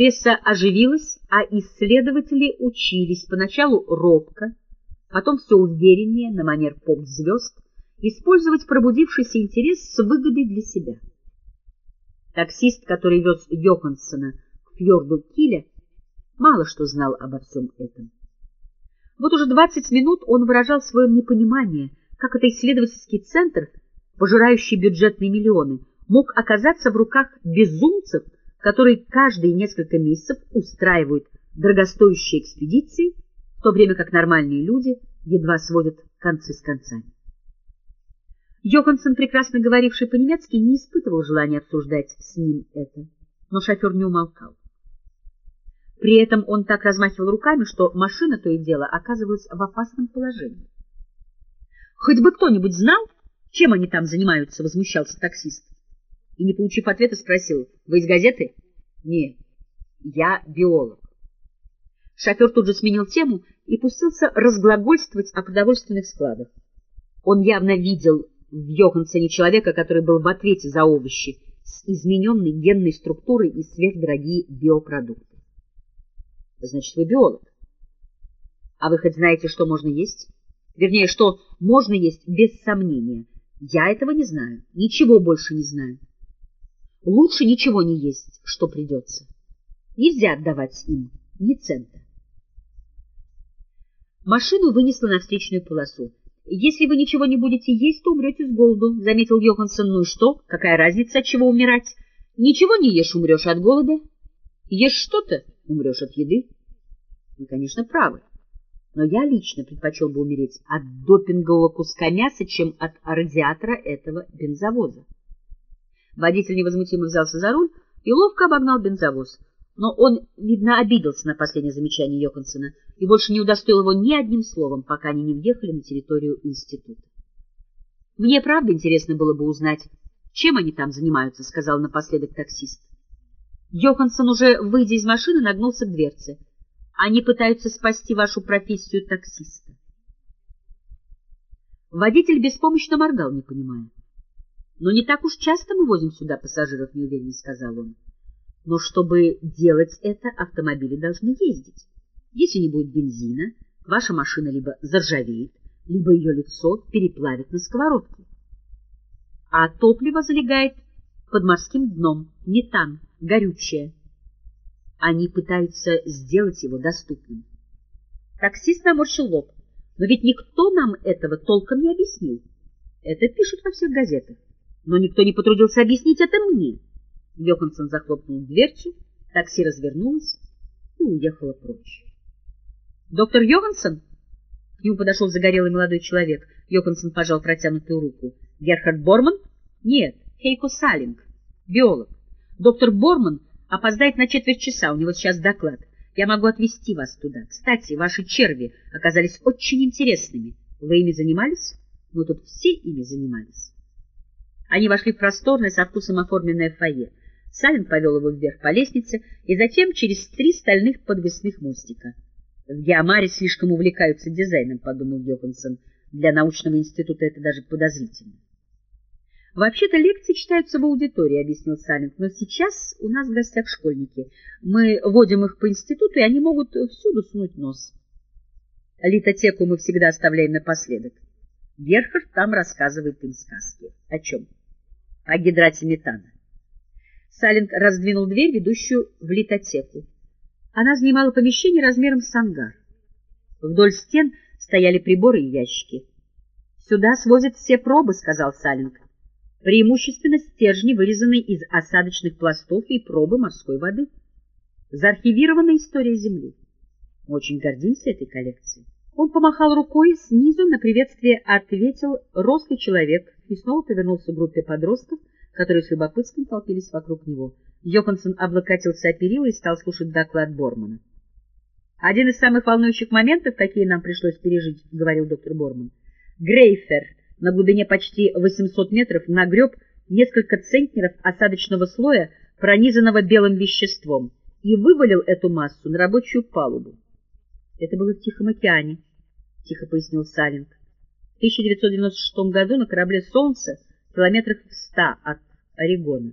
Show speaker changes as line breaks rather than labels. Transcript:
Пресса оживилась, а исследователи учились поначалу робко, потом все увереннее на манер поп-звезд, использовать пробудившийся интерес с выгодой для себя. Таксист, который вез Йоханссона к фьорду Киля, мало что знал обо всем этом. Вот уже двадцать минут он выражал свое непонимание, как это исследовательский центр, пожирающий бюджетные миллионы, мог оказаться в руках безумцев, которые каждые несколько месяцев устраивают дорогостоящие экспедиции, в то время как нормальные люди едва сводят концы с концами. Йоханссон, прекрасно говоривший по-немецки, не испытывал желания обсуждать с ним это, но шофер не умолкал. При этом он так размахивал руками, что машина то и дело оказывалась в опасном положении. Хоть бы кто-нибудь знал, чем они там занимаются, возмущался таксист. И, не получив ответа, спросил, вы из газеты? Нет, я биолог. Шофер тут же сменил тему и пустился разглагольствовать о продовольственных складах. Он явно видел в Йоханссоне человека, который был в ответе за овощи, с измененной генной структурой и сверхдорогие биопродукты. Значит, вы биолог. А вы хоть знаете, что можно есть? Вернее, что можно есть без сомнения. Я этого не знаю, ничего больше не знаю. Лучше ничего не есть, что придется. Нельзя отдавать им ни цента. Машину вынесло на встречную полосу. Если вы ничего не будете есть, то умрете с голоду, — заметил Йоханссон. Ну и что? Какая разница, от чего умирать? Ничего не ешь, умрешь от голода. Ешь что-то, умрешь от еды. Вы, конечно, правы. Но я лично предпочел бы умереть от допингового куска мяса, чем от радиатора этого бензовоза. Водитель невозмутимо взялся за руль и ловко обогнал бензовоз. Но он, видно, обиделся на последнее замечание Йоханссона и больше не удостоил его ни одним словом, пока они не въехали на территорию института. — Мне правда интересно было бы узнать, чем они там занимаются, — сказал напоследок таксист. Йоханссон, уже выйдя из машины, нагнулся к дверце. — Они пытаются спасти вашу профессию таксиста. Водитель беспомощно моргал, не понимая. — Но не так уж часто мы возим сюда пассажиров, — неуверенно сказал он. — Но чтобы делать это, автомобили должны ездить. Если не будет бензина, ваша машина либо заржавеет, либо ее лицо переплавит на сковородке. А топливо залегает под морским дном, метан, горючее. Они пытаются сделать его доступным. Таксист наморщил лоб. Но ведь никто нам этого толком не объяснил. Это пишут во всех газетах. Но никто не потрудился объяснить это мне. Йоханссон захлопнул дверцу, такси развернулось и уехало прочь. Доктор Йоханссон? К нему подошел загорелый молодой человек. Йоханссон пожал протянутую руку. Герхард Борман? Нет, Хейко Салинг, биолог. Доктор Борман опоздает на четверть часа, у него сейчас доклад. Я могу отвезти вас туда. Кстати, ваши черви оказались очень интересными. Вы ими занимались? Мы тут все ими занимались. Они вошли в просторное, со вкусом оформленное фойе. Салин повел его вверх по лестнице и затем через три стальных подвесных мостика. В Геомаре слишком увлекаются дизайном, подумал Йоханссон. Для научного института это даже подозрительно. Вообще-то лекции читаются в аудитории, объяснил Салент, но сейчас у нас в гостях школьники. Мы водим их по институту, и они могут всюду сунуть нос. Литотеку мы всегда оставляем напоследок. Герхард там рассказывает им сказки. О чем? О гидрате метана. Салент раздвинул дверь, ведущую в литотеку. Она занимала помещение размером с ангар. Вдоль стен стояли приборы и ящики. «Сюда свозят все пробы», — сказал Салинг. «Преимущественно стержни, вырезанные из осадочных пластов и пробы морской воды. Заархивирована история Земли. Мы очень гордимся этой коллекцией». Он помахал рукой, снизу на приветствие ответил рослый человек и снова повернулся к группе подростков, которые с любопытством толпились вокруг него. Йоханссон облокотился о перила и стал слушать доклад Бормана. «Один из самых волнующих моментов, какие нам пришлось пережить», — говорил доктор Борман. «Грейфер на глубине почти 800 метров нагреб несколько центнеров осадочного слоя, пронизанного белым веществом, и вывалил эту массу на рабочую палубу. Это было в Тихом океане, — тихо пояснил Салинг. В 1996 году на корабле «Солнце» километрах в ста от Орегона.